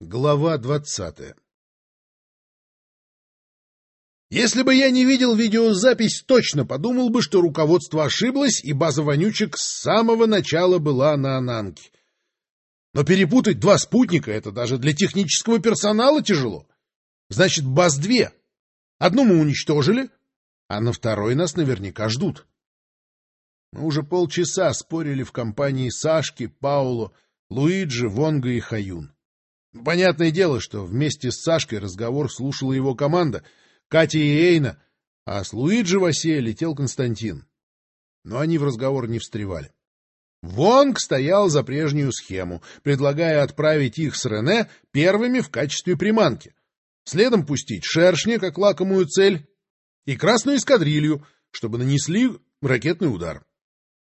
Глава двадцатая Если бы я не видел видеозапись, точно подумал бы, что руководство ошиблось, и база вонючек с самого начала была на Ананке. Но перепутать два спутника — это даже для технического персонала тяжело. Значит, баз две. Одну мы уничтожили, а на второй нас наверняка ждут. Мы уже полчаса спорили в компании Сашки, Пауло, Луиджи, Вонга и Хаюн. Понятное дело, что вместе с Сашкой разговор слушала его команда, Катя и Эйна, а с Луиджи в осе летел Константин. Но они в разговор не встревали. Вонг стоял за прежнюю схему, предлагая отправить их с Рене первыми в качестве приманки. Следом пустить шершня как лакомую цель и красную эскадрилью, чтобы нанесли ракетный удар.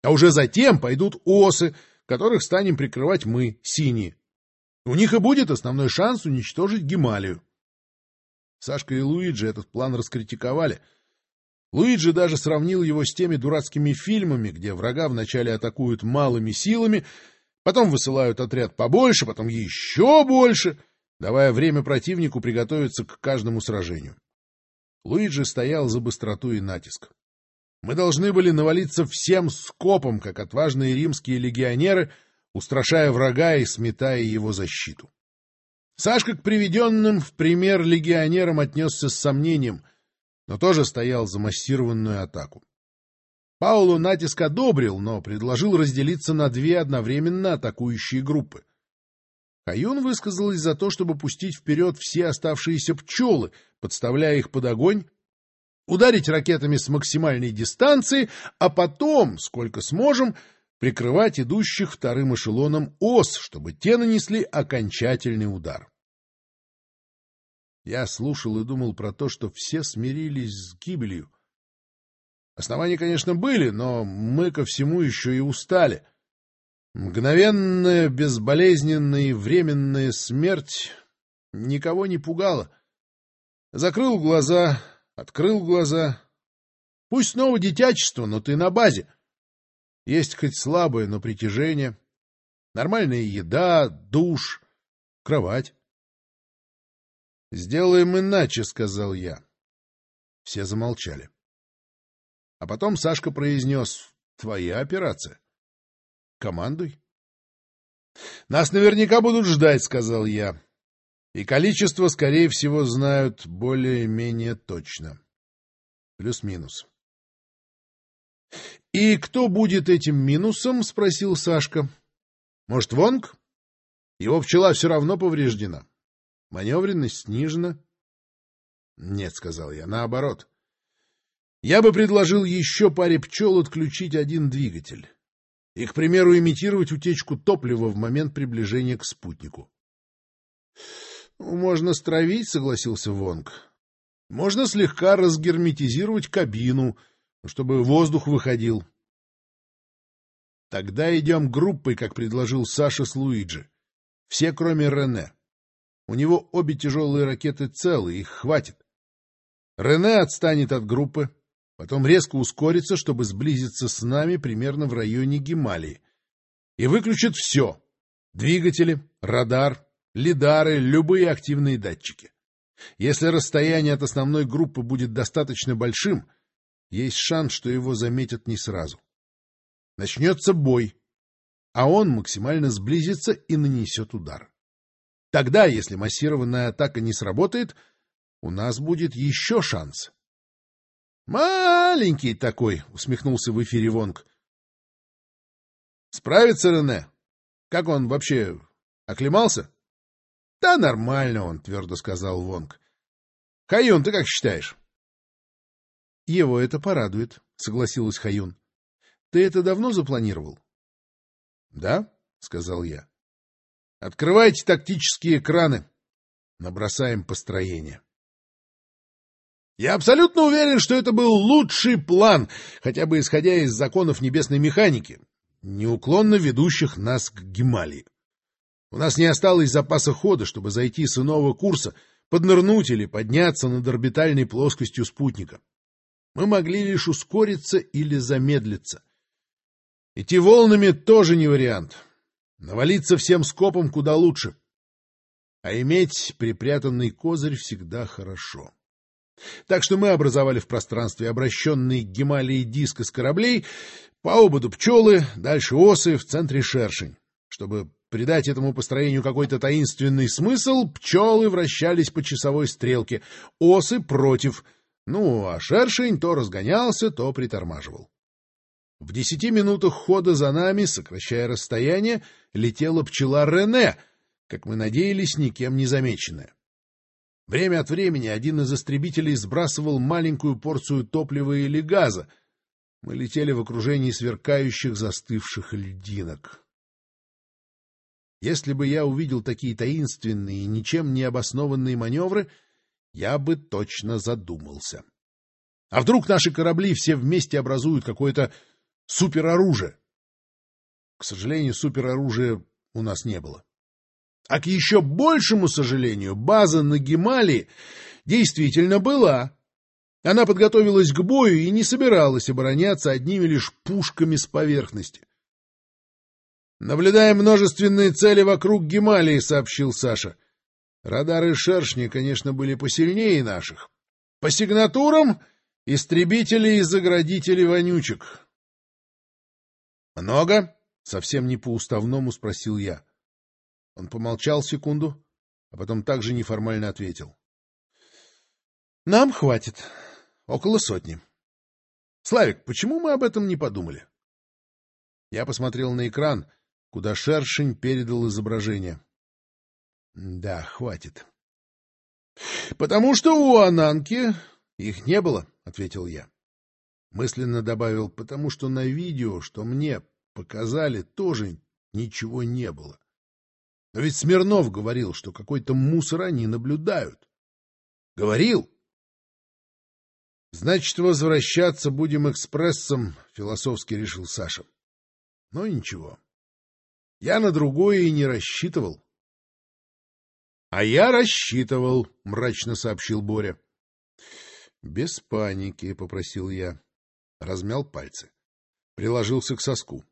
А уже затем пойдут осы, которых станем прикрывать мы, синие. У них и будет основной шанс уничтожить Гималию. Сашка и Луиджи этот план раскритиковали. Луиджи даже сравнил его с теми дурацкими фильмами, где врага вначале атакуют малыми силами, потом высылают отряд побольше, потом еще больше, давая время противнику приготовиться к каждому сражению. Луиджи стоял за быстроту и натиск. Мы должны были навалиться всем скопом, как отважные римские легионеры, устрашая врага и сметая его защиту. Сашка к приведенным в пример легионерам отнесся с сомнением, но тоже стоял за массированную атаку. Паулу натиск одобрил, но предложил разделиться на две одновременно атакующие группы. Хаюн высказалась за то, чтобы пустить вперед все оставшиеся пчелы, подставляя их под огонь, ударить ракетами с максимальной дистанции, а потом, сколько сможем, прикрывать идущих вторым эшелоном ос, чтобы те нанесли окончательный удар. Я слушал и думал про то, что все смирились с гибелью. Основания, конечно, были, но мы ко всему еще и устали. Мгновенная, безболезненная и временная смерть никого не пугала. Закрыл глаза, открыл глаза. Пусть снова детячество, но ты на базе. Есть хоть слабое, но притяжение. Нормальная еда, душ, кровать. «Сделаем иначе», — сказал я. Все замолчали. А потом Сашка произнес «Твоя операция». «Командуй». «Нас наверняка будут ждать», — сказал я. «И количество, скорее всего, знают более-менее точно. Плюс-минус». — И кто будет этим минусом? — спросил Сашка. — Может, Вонг? Его пчела все равно повреждена. Маневренность снижена. — Нет, — сказал я, — наоборот. Я бы предложил еще паре пчел отключить один двигатель. И, к примеру, имитировать утечку топлива в момент приближения к спутнику. — Можно стравить, — согласился Вонг. — Можно слегка разгерметизировать кабину — чтобы воздух выходил. Тогда идем группой, как предложил Саша с Луиджи. Все, кроме Рене. У него обе тяжелые ракеты целы, их хватит. Рене отстанет от группы, потом резко ускорится, чтобы сблизиться с нами примерно в районе Гималии. И выключит все — двигатели, радар, лидары, любые активные датчики. Если расстояние от основной группы будет достаточно большим — есть шанс, что его заметят не сразу. Начнется бой, а он максимально сблизится и нанесет удар. Тогда, если массированная атака не сработает, у нас будет еще шанс. «Маленький такой!» — усмехнулся в эфире Вонг. «Справится Рене? Как он вообще оклемался?» «Да нормально он», — твердо сказал Вонг. «Хаюн, ты как считаешь?» — Его это порадует, — согласилась Хаюн. — Ты это давно запланировал? — Да, — сказал я. — Открывайте тактические экраны. Набросаем построение. Я абсолютно уверен, что это был лучший план, хотя бы исходя из законов небесной механики, неуклонно ведущих нас к Гималии. У нас не осталось запаса хода, чтобы зайти с иного курса, поднырнуть или подняться над орбитальной плоскостью спутника. Мы могли лишь ускориться или замедлиться. Идти волнами тоже не вариант. Навалиться всем скопом куда лучше. А иметь припрятанный козырь всегда хорошо. Так что мы образовали в пространстве обращенный к Гималии диск из кораблей, по ободу пчелы, дальше осы, в центре шершень. Чтобы придать этому построению какой-то таинственный смысл, пчелы вращались по часовой стрелке, осы против, ну, а шершень то разгонялся, то притормаживал. В десяти минутах хода за нами, сокращая расстояние, летела пчела Рене, как мы надеялись, никем не замеченная. Время от времени один из истребителей сбрасывал маленькую порцию топлива или газа. Мы летели в окружении сверкающих застывших льдинок. Если бы я увидел такие таинственные, ничем не обоснованные маневры, я бы точно задумался. А вдруг наши корабли все вместе образуют какое-то супероружие? К сожалению, супероружия у нас не было. А к еще большему сожалению, база на Гималии действительно была. Она подготовилась к бою и не собиралась обороняться одними лишь пушками с поверхности. «Наблюдаем множественные цели вокруг Гималии», — сообщил Саша. Радары шершни, конечно, были посильнее наших. По сигнатурам — истребители и заградители вонючек. «Много?» — совсем не по-уставному спросил я. Он помолчал секунду, а потом также неформально ответил. — Нам хватит. Около сотни. — Славик, почему мы об этом не подумали? Я посмотрел на экран, куда шершень передал изображение. — Да, хватит. — Потому что у Ананки их не было, — ответил я. Мысленно добавил, потому что на видео, что мне показали, тоже ничего не было. Но ведь Смирнов говорил, что какой-то мусор они наблюдают. Говорил. Значит, возвращаться будем экспрессом, философски решил Саша. Но ничего. Я на другое и не рассчитывал. — А я рассчитывал, — мрачно сообщил Боря. — Без паники, — попросил я. Размял пальцы. Приложился к соску.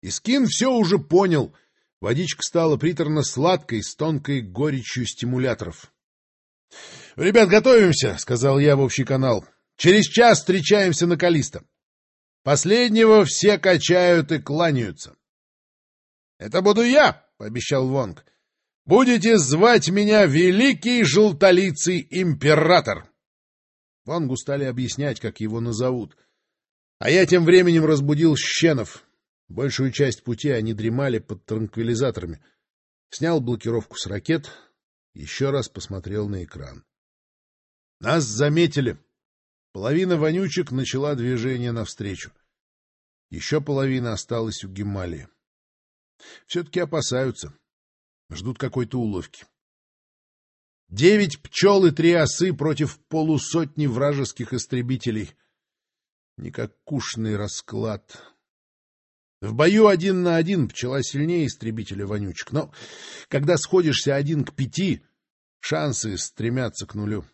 Искин все уже понял — Водичка стала приторно-сладкой, с тонкой горечью стимуляторов. — Ребят, готовимся, — сказал я в общий канал. — Через час встречаемся на Калисто. Последнего все качают и кланяются. — Это буду я, — пообещал Вонг. — Будете звать меня Великий Желтолицый Император. Вонгу стали объяснять, как его назовут. А я тем временем разбудил щенов. Большую часть пути они дремали под транквилизаторами. Снял блокировку с ракет, еще раз посмотрел на экран. Нас заметили. Половина вонючек начала движение навстречу. Еще половина осталась у Гималии. Все-таки опасаются. Ждут какой-то уловки. Девять пчел и три осы против полусотни вражеских истребителей. Никакушный расклад. В бою один на один пчела сильнее истребителя вонючек, но когда сходишься один к пяти, шансы стремятся к нулю.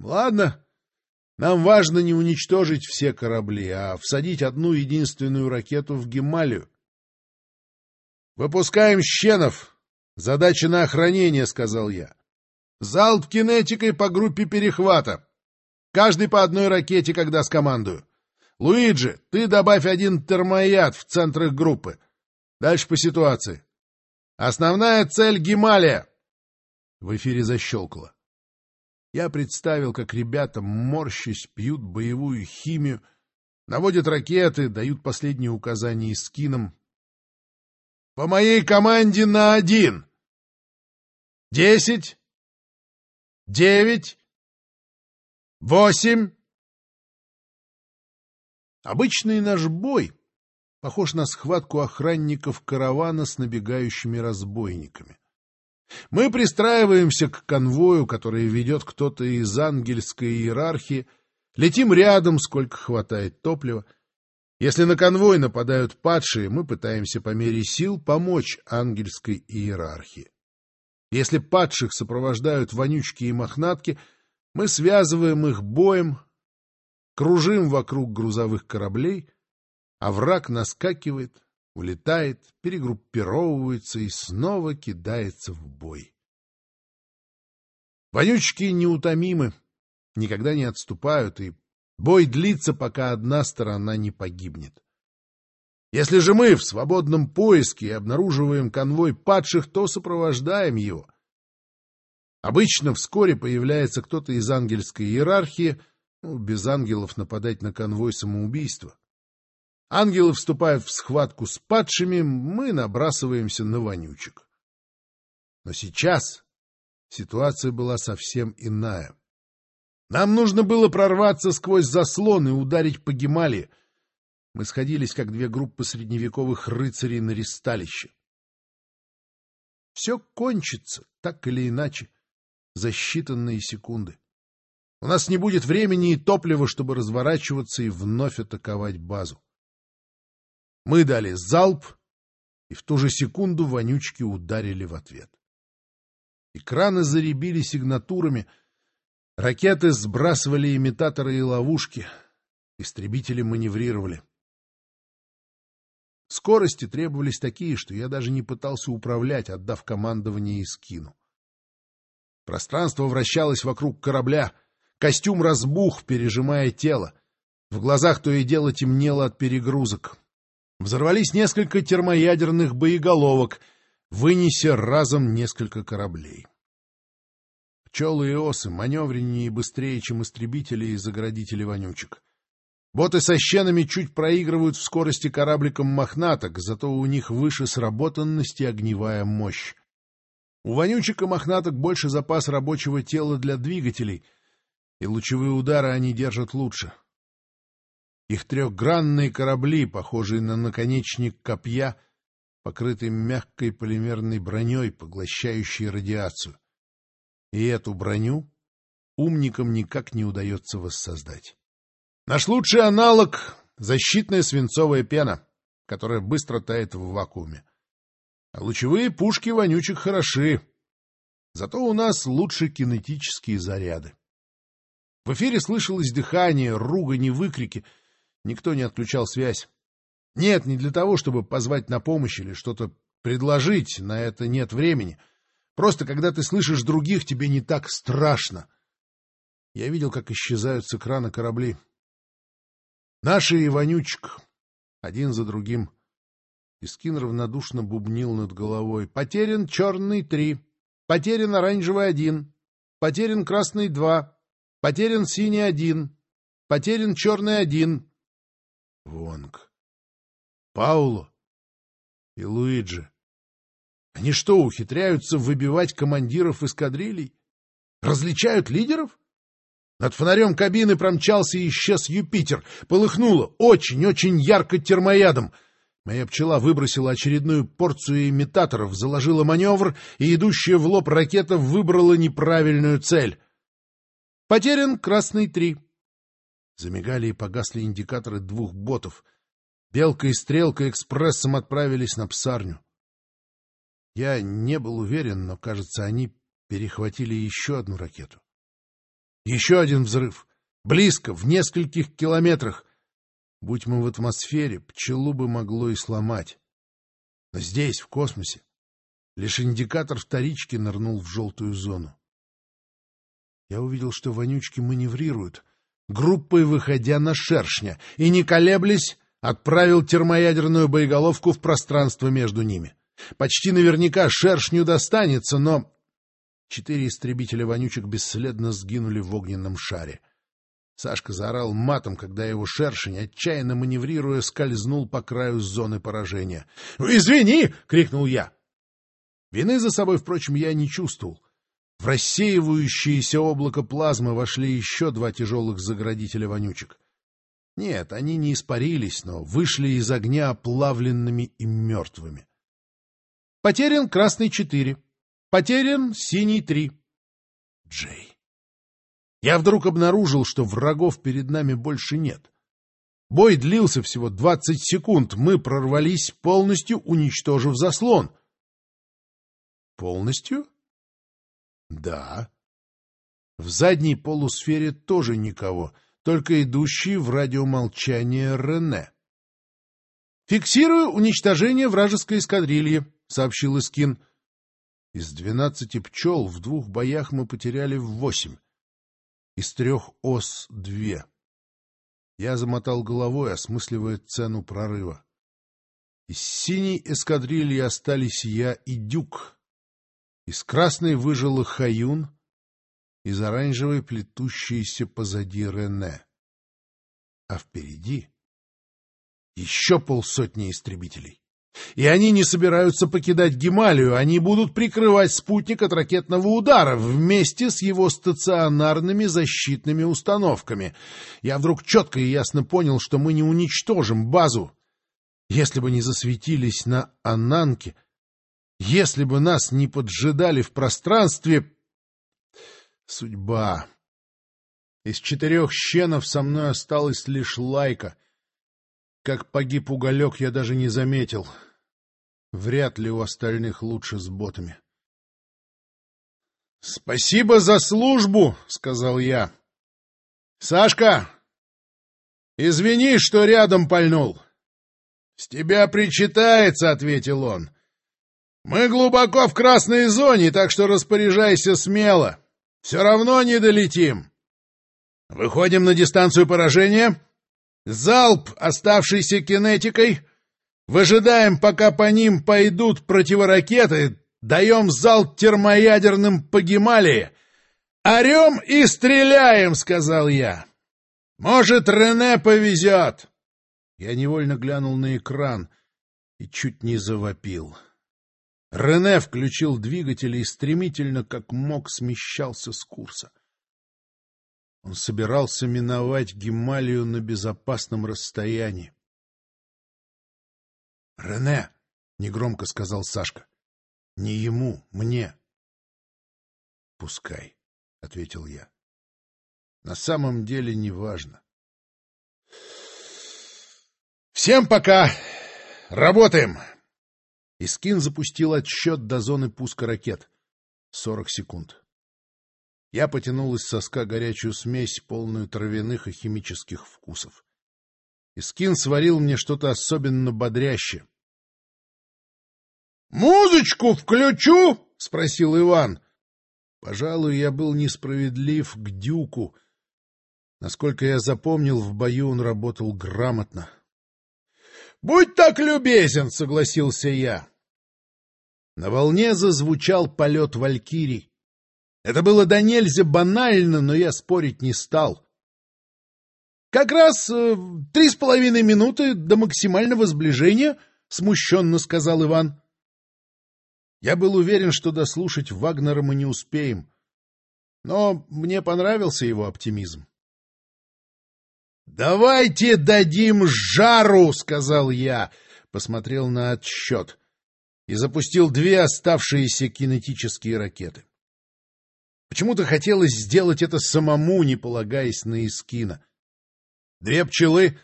Ладно, нам важно не уничтожить все корабли, а всадить одну единственную ракету в Гималию. «Выпускаем щенов! Задача на охранение», — сказал я. «Залп кинетикой по группе перехвата. Каждый по одной ракете, когда скомандую. Луиджи, ты добавь один термояд в центр их группы. Дальше по ситуации. Основная цель — Гималия. В эфире защелкало. Я представил, как ребята, морщись, пьют боевую химию, наводят ракеты, дают последние указания скинам. По моей команде на один. Десять. Девять. Восемь. Обычный наш бой похож на схватку охранников каравана с набегающими разбойниками. Мы пристраиваемся к конвою, который ведет кто-то из ангельской иерархии, летим рядом, сколько хватает топлива. Если на конвой нападают падшие, мы пытаемся по мере сил помочь ангельской иерархии. Если падших сопровождают вонючки и мохнатки, мы связываем их боем, кружим вокруг грузовых кораблей, а враг наскакивает, улетает, перегруппировывается и снова кидается в бой. Вонючки неутомимы, никогда не отступают, и бой длится, пока одна сторона не погибнет. Если же мы в свободном поиске обнаруживаем конвой падших, то сопровождаем его. Обычно вскоре появляется кто-то из ангельской иерархии, ну, без ангелов нападать на конвой самоубийства. Ангелы вступают в схватку с падшими, мы набрасываемся на вонючек. Но сейчас ситуация была совсем иная. Нам нужно было прорваться сквозь заслон и ударить по Гемалии, мы сходились, как две группы средневековых рыцарей на ристалище. Все кончится, так или иначе, за считанные секунды. У нас не будет времени и топлива, чтобы разворачиваться и вновь атаковать базу. Мы дали залп, и в ту же секунду вонючки ударили в ответ. Экраны заребили сигнатурами, ракеты сбрасывали имитаторы и ловушки, истребители маневрировали. Скорости требовались такие, что я даже не пытался управлять, отдав командование и скину. Пространство вращалось вокруг корабля, костюм разбух, пережимая тело. В глазах то и дело темнело от перегрузок. Взорвались несколько термоядерных боеголовок, вынеся разом несколько кораблей. Пчелы и осы маневреннее и быстрее, чем истребители и заградители вонючек. Боты со щенами чуть проигрывают в скорости корабликом мохнаток, зато у них выше сработанность и огневая мощь. У вонючек и мохнаток больше запас рабочего тела для двигателей, и лучевые удары они держат лучше. Их трехгранные корабли, похожие на наконечник копья, покрыты мягкой полимерной броней, поглощающей радиацию. И эту броню умникам никак не удается воссоздать. Наш лучший аналог — защитная свинцовая пена, которая быстро тает в вакууме. А лучевые пушки вонючих хороши. Зато у нас лучше кинетические заряды. В эфире слышалось дыхание, ругань и выкрики. Никто не отключал связь. Нет, не для того, чтобы позвать на помощь или что-то предложить, на это нет времени. Просто когда ты слышишь других, тебе не так страшно. Я видел, как исчезают с экрана корабли. Наши Иванючек, один за другим. Искин равнодушно бубнил над головой. Потерян черный три, потерян оранжевый один, потерян красный два, потерян синий один, потерян черный один. Вонг, Пауло и Луиджи. Они что, ухитряются выбивать командиров эскадрилей? Различают лидеров? Над фонарем кабины промчался и исчез Юпитер. Полыхнуло очень-очень ярко термоядом. Моя пчела выбросила очередную порцию имитаторов, заложила маневр, и идущая в лоб ракета выбрала неправильную цель. Потерян красный три. Замигали и погасли индикаторы двух ботов. Белка и Стрелка экспрессом отправились на псарню. Я не был уверен, но, кажется, они перехватили еще одну ракету. Еще один взрыв. Близко, в нескольких километрах. Будь мы в атмосфере, пчелу бы могло и сломать. Но здесь, в космосе, лишь индикатор вторички нырнул в желтую зону. Я увидел, что вонючки маневрируют, группой выходя на шершня, и, не колеблясь, отправил термоядерную боеголовку в пространство между ними. Почти наверняка шершню достанется, но Четыре истребителя вонючек бесследно сгинули в огненном шаре. Сашка заорал матом, когда его шершень, отчаянно маневрируя, скользнул по краю зоны поражения. «Извини!» — крикнул я. Вины за собой, впрочем, я не чувствовал. В рассеивающееся облако плазмы вошли еще два тяжелых заградителя вонючек. Нет, они не испарились, но вышли из огня оплавленными и мертвыми. Потерян красный четыре. Потерян синий три. Джей. Я вдруг обнаружил, что врагов перед нами больше нет. Бой длился всего двадцать секунд. Мы прорвались, полностью уничтожив заслон. Полностью? Да. В задней полусфере тоже никого, только идущий в радиомолчание Рене. — Фиксирую уничтожение вражеской эскадрильи, — сообщил Искин. Из двенадцати пчел в двух боях мы потеряли в восемь. Из трех ос — две. Я замотал головой, осмысливая цену прорыва. Из синей эскадрильи остались я и Дюк. Из красной выжила Хаюн, из оранжевой плетущаяся позади Рене. А впереди еще полсотни истребителей. И они не собираются покидать Гималию, они будут прикрывать спутник от ракетного удара вместе с его стационарными защитными установками. Я вдруг четко и ясно понял, что мы не уничтожим базу. Если бы не засветились на Ананке, если бы нас не поджидали в пространстве... Судьба. Из четырех щенов со мной осталась лишь лайка — как погиб уголек, я даже не заметил. Вряд ли у остальных лучше с ботами. — Спасибо за службу, — сказал я. — Сашка, извини, что рядом пальнул. — С тебя причитается, — ответил он. — Мы глубоко в красной зоне, так что распоряжайся смело. Все равно не долетим. Выходим на дистанцию поражения — Залп, оставшийся кинетикой. Выжидаем, пока по ним пойдут противоракеты. Даем залп термоядерным по Гималии. «Орем и стреляем!» — сказал я. «Может, Рене повезет!» Я невольно глянул на экран и чуть не завопил. Рене включил двигатель и стремительно, как мог, смещался с курса. Он собирался миновать Гималию на безопасном расстоянии. — Рене! — негромко сказал Сашка. — Не ему, мне. — Пускай, — ответил я. — На самом деле неважно. — Всем пока! Работаем! Искин запустил отсчет до зоны пуска ракет. Сорок секунд. Я потянул из соска горячую смесь, полную травяных и химических вкусов. Искин сварил мне что-то особенно бодрящее. — Музычку включу? — спросил Иван. Пожалуй, я был несправедлив к Дюку. Насколько я запомнил, в бою он работал грамотно. — Будь так любезен, — согласился я. На волне зазвучал полет валькирий. Это было до нельзя банально, но я спорить не стал. — Как раз э, три с половиной минуты до максимального сближения, — смущенно сказал Иван. Я был уверен, что дослушать Вагнера мы не успеем. Но мне понравился его оптимизм. — Давайте дадим жару, — сказал я, посмотрел на отсчет и запустил две оставшиеся кинетические ракеты. Почему-то хотелось сделать это самому, не полагаясь на Искина. Две пчелы,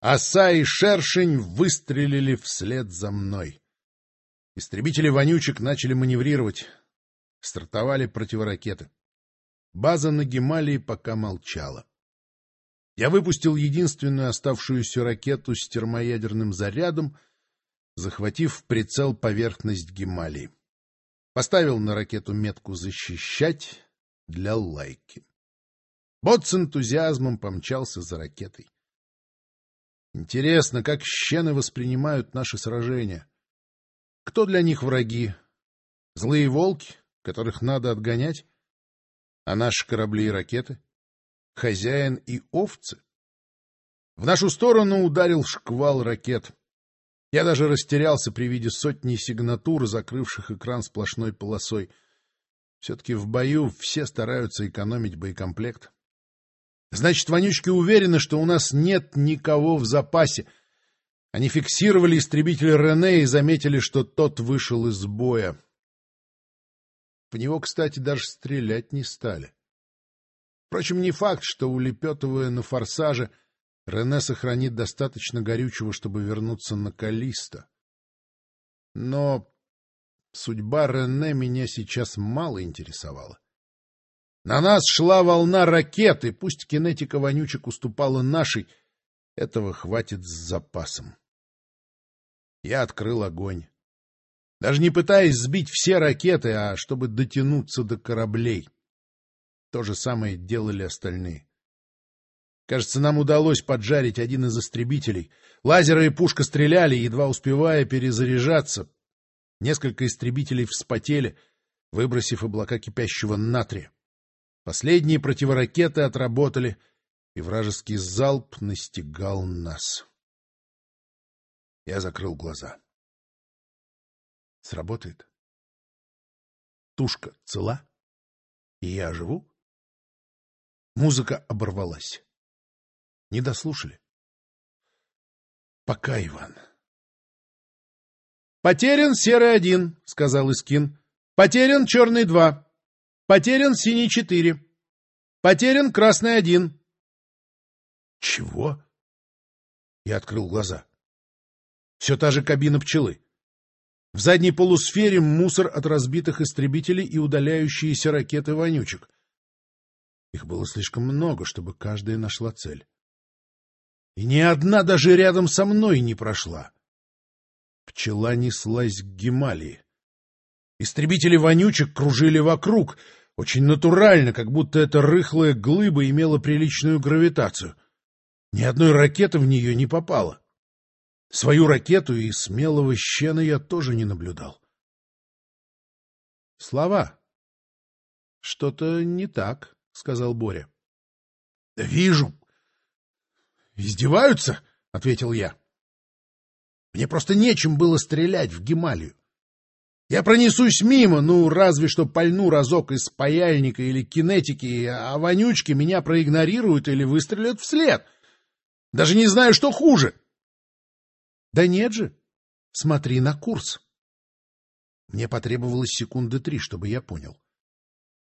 оса и шершень выстрелили вслед за мной. Истребители вонючек начали маневрировать. Стартовали противоракеты. База на Гималии пока молчала. Я выпустил единственную оставшуюся ракету с термоядерным зарядом, захватив в прицел поверхность Гималии. Поставил на ракету метку «Защищать» для лайки. Бот с энтузиазмом помчался за ракетой. Интересно, как щены воспринимают наши сражения. Кто для них враги? Злые волки, которых надо отгонять? А наши корабли и ракеты? Хозяин и овцы? В нашу сторону ударил шквал ракет. Я даже растерялся при виде сотни сигнатур, закрывших экран сплошной полосой. Все-таки в бою все стараются экономить боекомплект. Значит, вонючки уверены, что у нас нет никого в запасе. Они фиксировали истребитель Рене и заметили, что тот вышел из боя. В него, кстати, даже стрелять не стали. Впрочем, не факт, что, улепетывая на форсаже, Рене сохранит достаточно горючего, чтобы вернуться на Калиста. Но судьба Рене меня сейчас мало интересовала. На нас шла волна ракеты, пусть кинетика вонючек уступала нашей, этого хватит с запасом. Я открыл огонь. Даже не пытаясь сбить все ракеты, а чтобы дотянуться до кораблей. То же самое делали остальные. Кажется, нам удалось поджарить один из истребителей. Лазеры и пушка стреляли, едва успевая перезаряжаться. Несколько истребителей вспотели, выбросив облака кипящего натрия. Последние противоракеты отработали, и вражеский залп настигал нас. Я закрыл глаза. Сработает. Тушка цела? И я живу? Музыка оборвалась. Не дослушали. Пока, Иван. «Потерян серый один», — сказал Искин. «Потерян черный два. Потерян синий четыре. Потерян красный один». «Чего?» Я открыл глаза. Все та же кабина пчелы. В задней полусфере мусор от разбитых истребителей и удаляющиеся ракеты вонючек. Их было слишком много, чтобы каждая нашла цель. И ни одна даже рядом со мной не прошла. Пчела неслась к Гималии. Истребители вонючек кружили вокруг, очень натурально, как будто эта рыхлая глыба имела приличную гравитацию. Ни одной ракеты в нее не попало. Свою ракету и смелого щена я тоже не наблюдал. — Слова. — Что-то не так, — сказал Боря. — Вижу. — Издеваются? — ответил я. Мне просто нечем было стрелять в Гималию. Я пронесусь мимо, ну, разве что пальну разок из паяльника или кинетики, а вонючки меня проигнорируют или выстрелят вслед. Даже не знаю, что хуже. — да нет же. Смотри на курс. Мне потребовалось секунды три, чтобы я понял.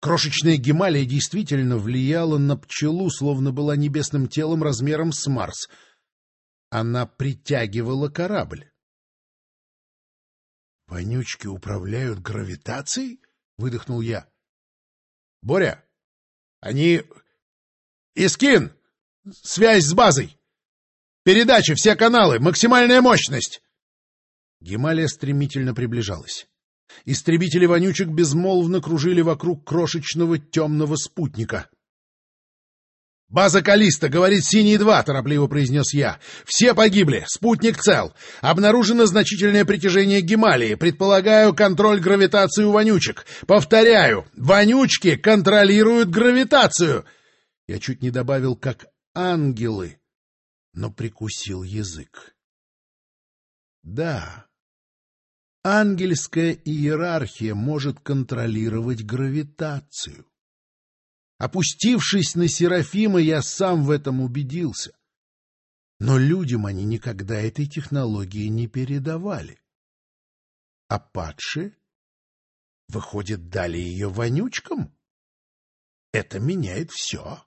Крошечная Гемалия действительно влияла на пчелу, словно была небесным телом размером с Марс. Она притягивала корабль. — Вонючки управляют гравитацией? — выдохнул я. — Боря, они... Искин! Связь с базой! Передача, все каналы, максимальная мощность!» Гемалия стремительно приближалась. Истребители вонючек безмолвно кружили вокруг крошечного темного спутника. «База Калиста, говорит Синий-2», — торопливо произнес я. «Все погибли, спутник цел. Обнаружено значительное притяжение Гемалии. Предполагаю, контроль гравитации у вонючек. Повторяю, вонючки контролируют гравитацию!» Я чуть не добавил, как ангелы но прикусил язык. Да, ангельская иерархия может контролировать гравитацию. Опустившись на Серафима, я сам в этом убедился. Но людям они никогда этой технологии не передавали. А падшие, выходит, дали ее вонючкам? Это меняет все.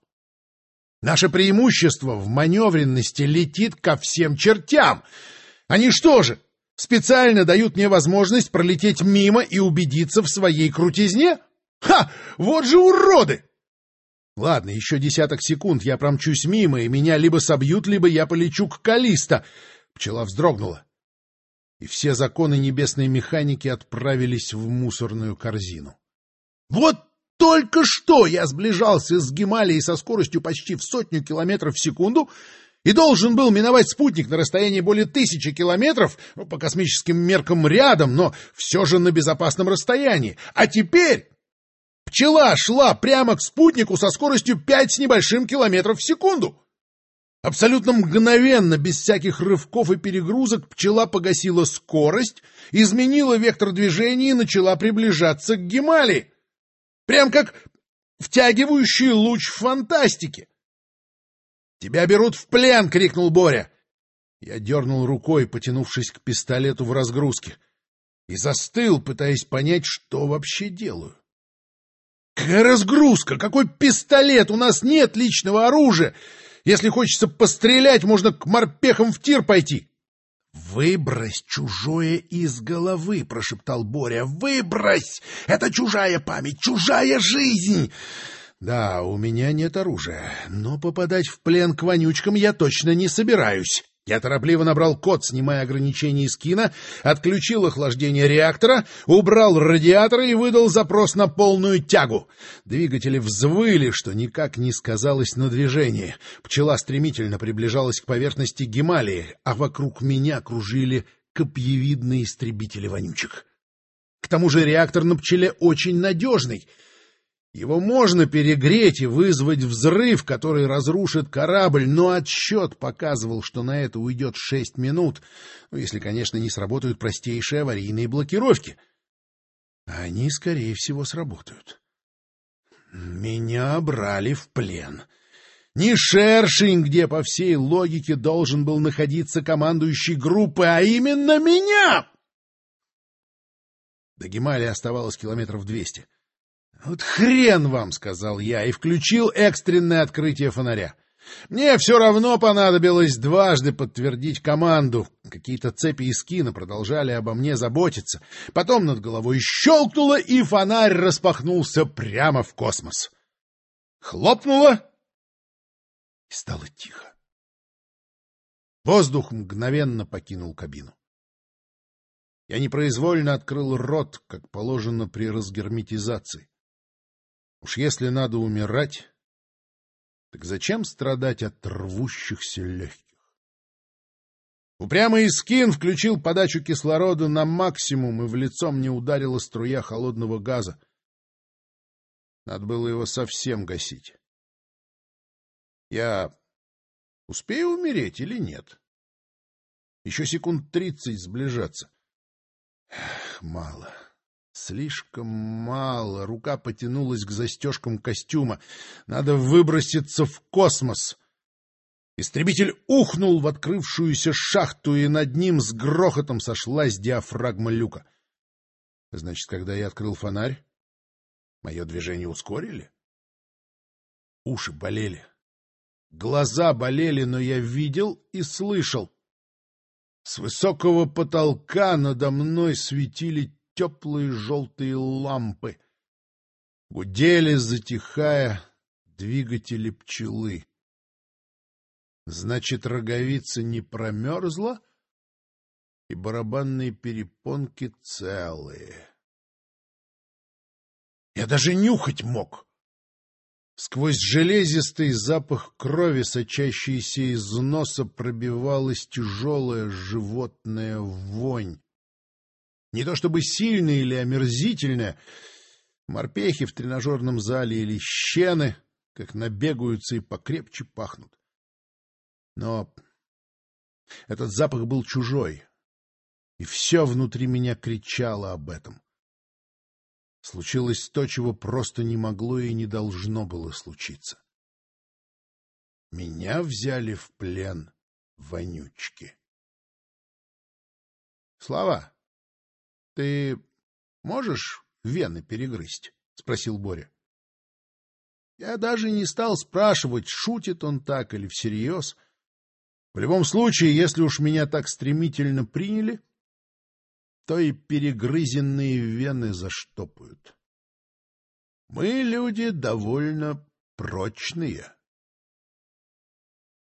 Наше преимущество в маневренности летит ко всем чертям. Они что же, специально дают мне возможность пролететь мимо и убедиться в своей крутизне? Ха! Вот же уроды! Ладно, еще десяток секунд я промчусь мимо, и меня либо собьют, либо я полечу к Калиста. Пчела вздрогнула. И все законы небесной механики отправились в мусорную корзину. Вот только что я сближался с Гималией со скоростью почти в сотню километров в секунду и должен был миновать спутник на расстоянии более тысячи километров, ну, по космическим меркам рядом, но все же на безопасном расстоянии. А теперь пчела шла прямо к спутнику со скоростью пять с небольшим километров в секунду. Абсолютно мгновенно, без всяких рывков и перегрузок, пчела погасила скорость, изменила вектор движения и начала приближаться к Гималии. Прям как втягивающий луч в фантастике. «Тебя берут в плен!» — крикнул Боря. Я дернул рукой, потянувшись к пистолету в разгрузке, и застыл, пытаясь понять, что вообще делаю. «Какая разгрузка? Какой пистолет? У нас нет личного оружия! Если хочется пострелять, можно к морпехам в тир пойти!» «Выбрось чужое из головы!» — прошептал Боря. «Выбрось! Это чужая память, чужая жизнь!» «Да, у меня нет оружия, но попадать в плен к вонючкам я точно не собираюсь. Я торопливо набрал код, снимая ограничения из кино, отключил охлаждение реактора, убрал радиаторы и выдал запрос на полную тягу. Двигатели взвыли, что никак не сказалось на движении. Пчела стремительно приближалась к поверхности Гималии, а вокруг меня кружили копьевидные истребители вонючек. К тому же реактор на пчеле очень надежный — его можно перегреть и вызвать взрыв, который разрушит корабль, но отсчет показывал, что на это уйдет шесть минут, ну, если, конечно, не сработают простейшие аварийные блокировки. Они, скорее всего, сработают. Меня брали в плен. Не шершень, где по всей логике должен был находиться командующий группы, а именно меня! До Гемали оставалось километров двести. — «Вот хрен вам!» — сказал я и включил экстренное открытие фонаря. Мне все равно понадобилось дважды подтвердить команду. Какие-то цепи из кино продолжали обо мне заботиться. Потом над головой щелкнуло, и фонарь распахнулся прямо в космос. Хлопнуло, и стало тихо. Воздух мгновенно покинул кабину. Я непроизвольно открыл рот, как положено при разгерметизации. Уж если надо умирать, так зачем страдать от рвущихся легких? Упрямый Искин включил подачу кислорода на максимум, и в лицо мне ударила струя холодного газа. Надо было его совсем гасить. Я успею умереть или нет? Еще секунд тридцать сближаться. Эх, мало. Слишком мало. Рука потянулась к застежкам костюма. Надо выброситься в космос. Истребитель ухнул в открывшуюся шахту, и над ним с грохотом сошлась диафрагма люка. Значит, когда я открыл фонарь, мое движение ускорили? Уши болели. Глаза болели, но я видел и слышал. С высокого потолка надо мной светили теплые желтые лампы. Гудели, затихая, двигатели пчелы. Значит, роговица не промерзла, и барабанные перепонки целые. Я даже нюхать мог. Сквозь железистый запах крови, сочащийся из носа, пробивалась тяжелая животная вонь. Не то чтобы сильная или омерзительная. Морпехи в тренажерном зале или щены, как набегаются и покрепче пахнут. Но этот запах был чужой, и все внутри меня кричало об этом. Случилось то, чего просто не могло и не должно было случиться. Меня взяли в плен вонючки. Слава, — Ты можешь вены перегрызть? — спросил Боря. Я даже не стал спрашивать, шутит он так или всерьез. В любом случае, если уж меня так стремительно приняли, то и перегрызенные вены заштопают. Мы люди довольно прочные.